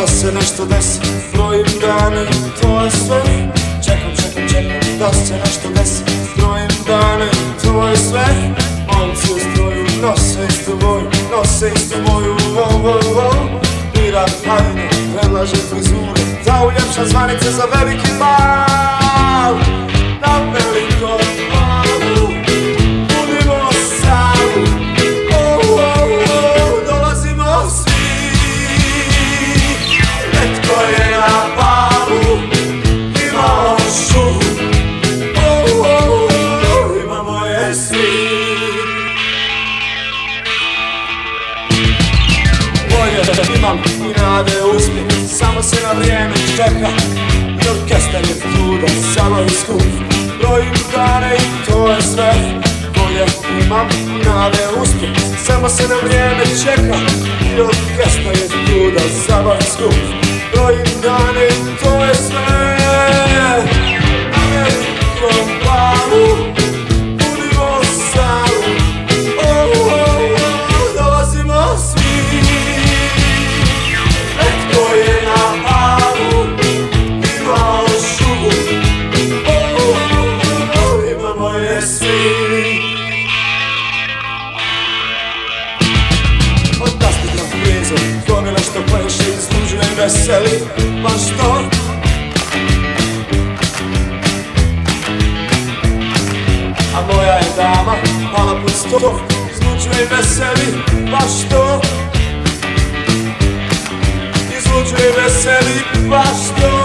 da se nešto desi. Brojim dane to je sve. Čekam, čekam, čekam da se nešto desi. Brojim dane to je sve Momci u stroju nose istu boju Nose istu boju, oh, oh, oh Miran hajde, predlaže frizure. Da uljepša zvanice za veliki bal nade uspjeh Samo se na vrijeme čeka. I orkestar je tu da zabavi skup. Brojim dane i to je sve Bolje imam. I nade uspjeh Samo se na vrijeme čeka. I orkestar je tu da zabavi skup. Brojim dane i to je sve Często pęszy z luźnej weseli Masz to? A moja je dama Pala pod stów Z luźnej weseli Masz to? I z luźnej weseli to?